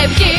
Evgen